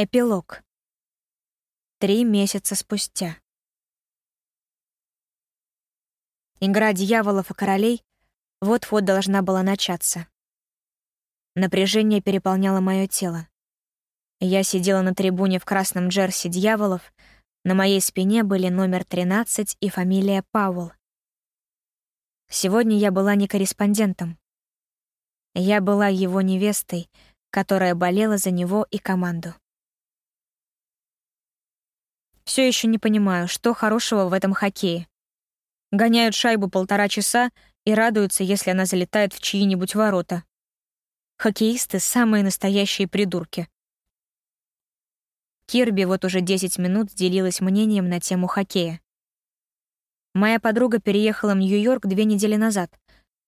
Эпилог. Три месяца спустя. Игра дьяволов и королей вот-вот должна была начаться. Напряжение переполняло мое тело. Я сидела на трибуне в красном джерси дьяволов, на моей спине были номер 13 и фамилия Пауэлл. Сегодня я была не корреспондентом. Я была его невестой, которая болела за него и команду. Все еще не понимаю, что хорошего в этом хоккее. Гоняют шайбу полтора часа и радуются, если она залетает в чьи-нибудь ворота. Хоккеисты — самые настоящие придурки. Кирби вот уже 10 минут делилась мнением на тему хоккея. Моя подруга переехала в Нью-Йорк две недели назад,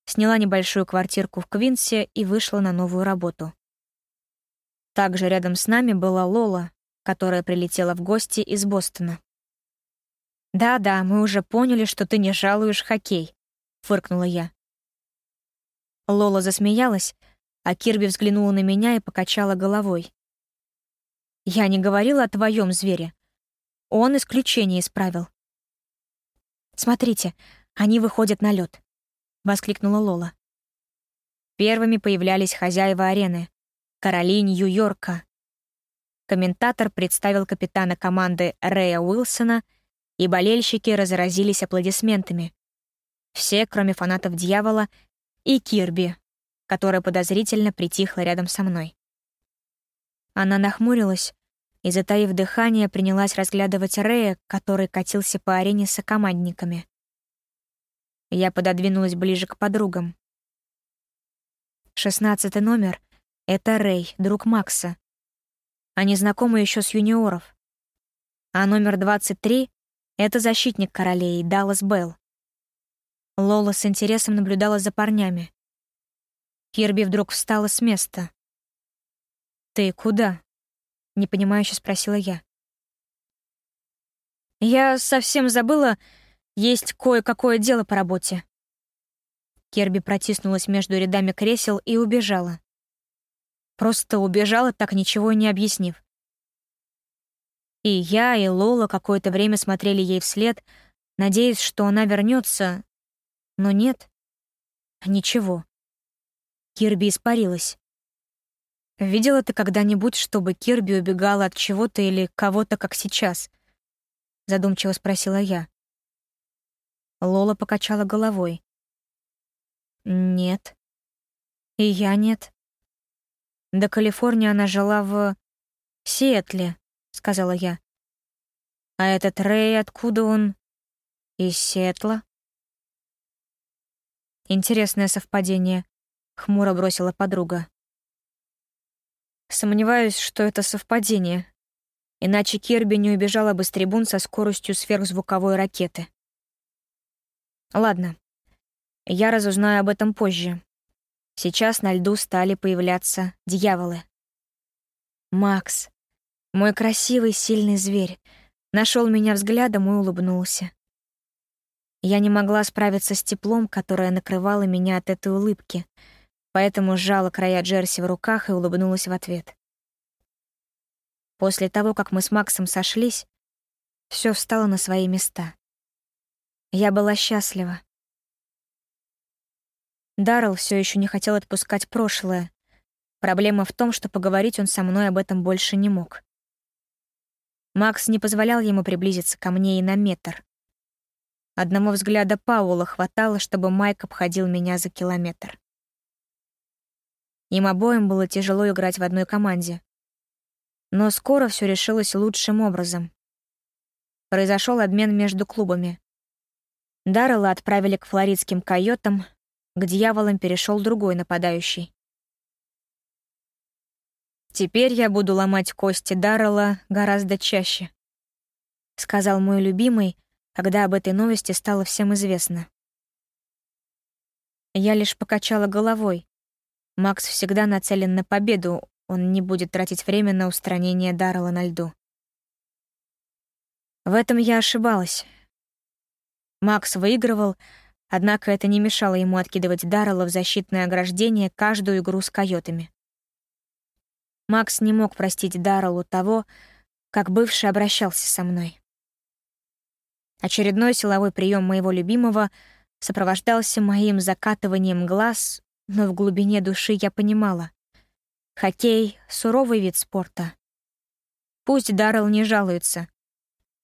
сняла небольшую квартирку в Квинсе и вышла на новую работу. Также рядом с нами была Лола, которая прилетела в гости из Бостона. «Да-да, мы уже поняли, что ты не жалуешь хоккей», — фыркнула я. Лола засмеялась, а Кирби взглянула на меня и покачала головой. «Я не говорила о твоем звере. Он исключение исправил». «Смотрите, они выходят на лед, воскликнула Лола. Первыми появлялись хозяева арены, короли Нью-Йорка, Комментатор представил капитана команды Рэя Уилсона, и болельщики разразились аплодисментами. Все, кроме фанатов «Дьявола» и Кирби, которая подозрительно притихла рядом со мной. Она нахмурилась и, затаив дыхание, принялась разглядывать Рэя, который катился по арене с сокомандниками. Я пододвинулась ближе к подругам. Шестнадцатый номер — это Рэй, друг Макса, они знакомы еще с юниоров. А номер 23 — это защитник королей Даллас Белл. Лола с интересом наблюдала за парнями. Кирби вдруг встала с места. «Ты куда?» — непонимающе спросила я. «Я совсем забыла, есть кое-какое дело по работе». Кирби протиснулась между рядами кресел и убежала. Просто убежала, так ничего не объяснив. И я, и Лола какое-то время смотрели ей вслед, надеясь, что она вернется, но нет. Ничего. Кирби испарилась. Видела ты когда-нибудь, чтобы Кирби убегала от чего-то или кого-то, как сейчас? Задумчиво спросила я. Лола покачала головой. Нет. И я нет. До Калифорнии она жила в... Сиэтле, сказала я. А этот Рэй, откуда он? Из Сиэтла? Интересное совпадение, хмуро бросила подруга. Сомневаюсь, что это совпадение. Иначе Кирби не убежала бы с трибун со скоростью сверхзвуковой ракеты. Ладно, я разузнаю об этом позже. Сейчас на льду стали появляться дьяволы. Макс, мой красивый, сильный зверь, нашел меня взглядом и улыбнулся. Я не могла справиться с теплом, которое накрывало меня от этой улыбки, поэтому сжала края джерси в руках и улыбнулась в ответ. После того, как мы с Максом сошлись, все встало на свои места. Я была счастлива. Даррелл все еще не хотел отпускать прошлое. Проблема в том, что поговорить он со мной об этом больше не мог. Макс не позволял ему приблизиться ко мне и на метр. Одного взгляда Паула хватало, чтобы Майк обходил меня за километр. Им обоим было тяжело играть в одной команде. Но скоро все решилось лучшим образом. Произошел обмен между клубами. Даррелла отправили к флоридским койотам, к дьяволам перешел другой нападающий. «Теперь я буду ломать кости Даррелла гораздо чаще», — сказал мой любимый, когда об этой новости стало всем известно. Я лишь покачала головой. Макс всегда нацелен на победу, он не будет тратить время на устранение Даррелла на льду. В этом я ошибалась. Макс выигрывал, Однако это не мешало ему откидывать Даррелла в защитное ограждение каждую игру с койотами. Макс не мог простить Дарреллу того, как бывший обращался со мной. Очередной силовой прием моего любимого сопровождался моим закатыванием глаз, но в глубине души я понимала. Хоккей — суровый вид спорта. Пусть Даррелл не жалуется.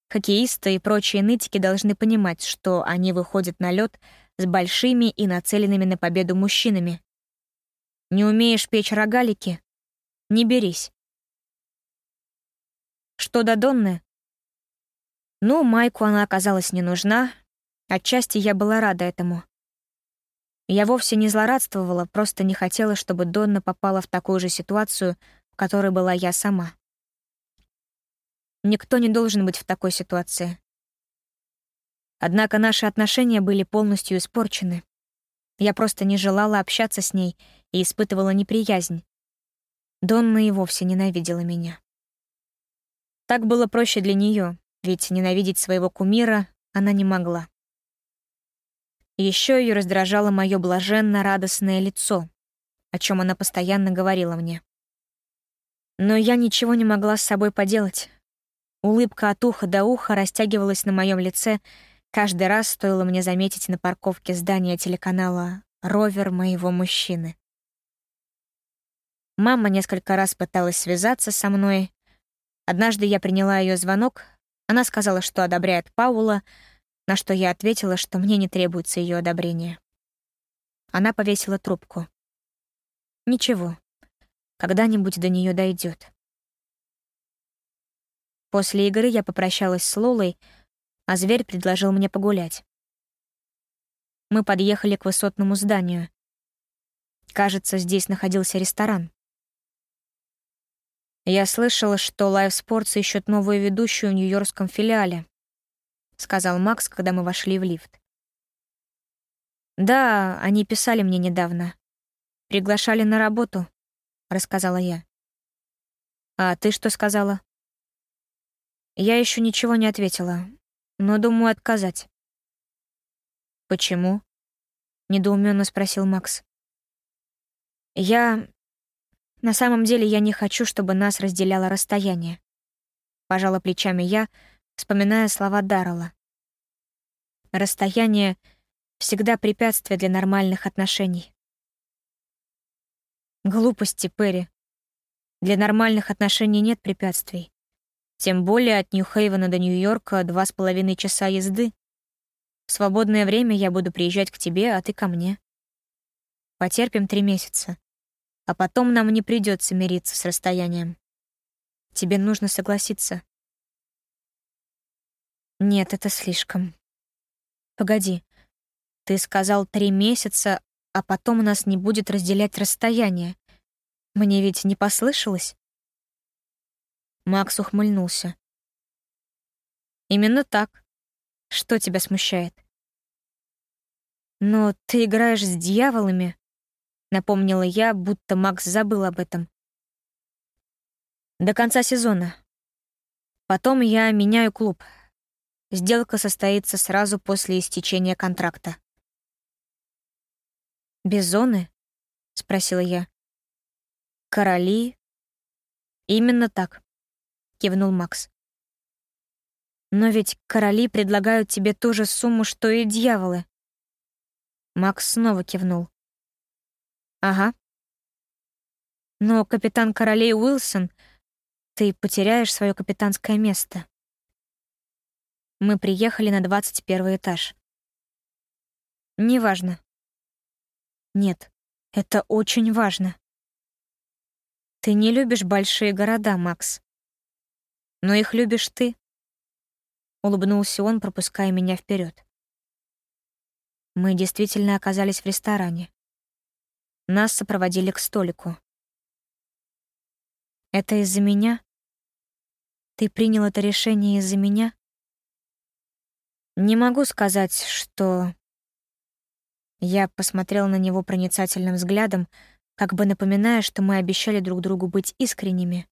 Хоккеисты и прочие нытики должны понимать, что они выходят на лед с большими и нацеленными на победу мужчинами. Не умеешь печь рогалики не берись. Что до Донны? Ну, Майку она оказалась не нужна. Отчасти я была рада этому. Я вовсе не злорадствовала, просто не хотела, чтобы Донна попала в такую же ситуацию, в которой была я сама. Никто не должен быть в такой ситуации. Однако наши отношения были полностью испорчены. Я просто не желала общаться с ней и испытывала неприязнь, Донна и вовсе ненавидела меня. Так было проще для нее, ведь ненавидеть своего кумира она не могла. Еще ее раздражало мое блаженно-радостное лицо, о чем она постоянно говорила мне. Но я ничего не могла с собой поделать. Улыбка от уха до уха растягивалась на моем лице каждый раз, стоило мне заметить на парковке здания телеканала «Ровер моего мужчины». Мама несколько раз пыталась связаться со мной. Однажды я приняла ее звонок. Она сказала, что одобряет Паула, на что я ответила, что мне не требуется ее одобрение. Она повесила трубку. Ничего, когда-нибудь до нее дойдет. После игры я попрощалась с Лолой, а зверь предложил мне погулять. Мы подъехали к высотному зданию. Кажется, здесь находился ресторан. «Я слышала, что Live Sports ищет новую ведущую в нью-йоркском филиале», — сказал Макс, когда мы вошли в лифт. «Да, они писали мне недавно. Приглашали на работу», — рассказала я. «А ты что сказала?» Я еще ничего не ответила, но думаю отказать. «Почему?» — недоуменно спросил Макс. «Я... На самом деле я не хочу, чтобы нас разделяло расстояние. Пожала плечами я, вспоминая слова Даррелла. Расстояние — всегда препятствие для нормальных отношений. Глупости, Перри. Для нормальных отношений нет препятствий. Тем более от Нью-Хейвена до Нью-Йорка два с половиной часа езды. В свободное время я буду приезжать к тебе, а ты ко мне. Потерпим три месяца а потом нам не придется мириться с расстоянием. Тебе нужно согласиться. Нет, это слишком. Погоди, ты сказал три месяца, а потом нас не будет разделять расстояние. Мне ведь не послышалось? Макс ухмыльнулся. Именно так. Что тебя смущает? Но ты играешь с дьяволами, напомнила я, будто Макс забыл об этом. До конца сезона. Потом я меняю клуб. Сделка состоится сразу после истечения контракта. «Без зоны?» — спросила я. «Короли?» «Именно так», — кивнул Макс. «Но ведь короли предлагают тебе ту же сумму, что и дьяволы». Макс снова кивнул. Ага. Но капитан королей Уилсон, ты потеряешь свое капитанское место. Мы приехали на двадцать первый этаж. Неважно. Нет, это очень важно. Ты не любишь большие города, Макс. Но их любишь ты. Улыбнулся он, пропуская меня вперед. Мы действительно оказались в ресторане. Нас сопроводили к столику. «Это из-за меня? Ты принял это решение из-за меня?» «Не могу сказать, что...» Я посмотрел на него проницательным взглядом, как бы напоминая, что мы обещали друг другу быть искренними.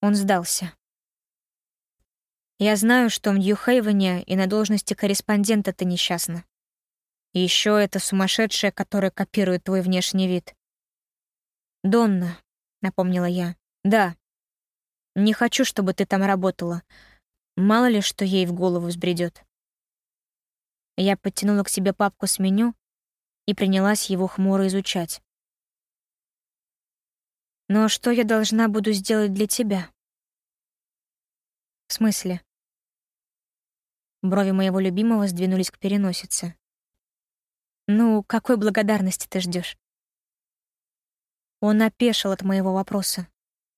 Он сдался. Я знаю, что в Нью-Хейвене и на должности корреспондента ты несчастна. И еще это сумасшедшая, которая копирует твой внешний вид. Донна, напомнила я. «Да. Не хочу, чтобы ты там работала. Мало ли, что ей в голову взбредет. Я подтянула к себе папку с меню и принялась его хмуро изучать. «Но что я должна буду сделать для тебя?» «В смысле?» Брови моего любимого сдвинулись к переносице. «Ну, какой благодарности ты ждешь? Он опешил от моего вопроса.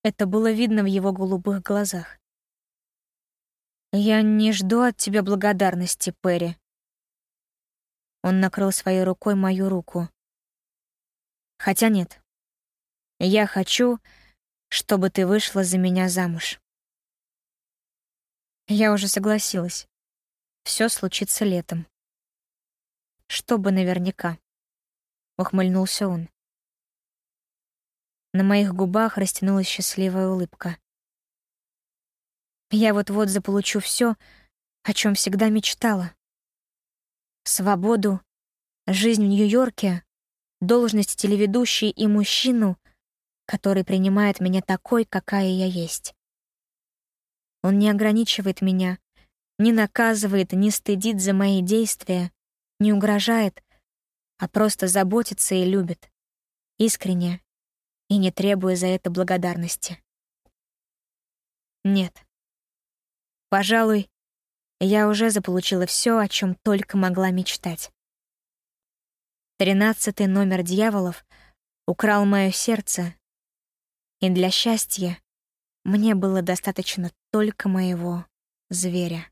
Это было видно в его голубых глазах. «Я не жду от тебя благодарности, Перри». Он накрыл своей рукой мою руку. «Хотя нет. Я хочу, чтобы ты вышла за меня замуж». Я уже согласилась. Все случится летом. Чтобы наверняка. Ухмыльнулся он. На моих губах растянулась счастливая улыбка. Я вот-вот заполучу все, о чем всегда мечтала. Свободу, жизнь в Нью-Йорке, должность телеведущей и мужчину, который принимает меня такой, какая я есть. Он не ограничивает меня, не наказывает, не стыдит за мои действия, не угрожает, а просто заботится и любит. Искренне и не требуя за это благодарности. Нет. Пожалуй, я уже заполучила все, о чем только могла мечтать. Тринадцатый номер дьяволов украл мое сердце, и для счастья мне было достаточно только моего зверя.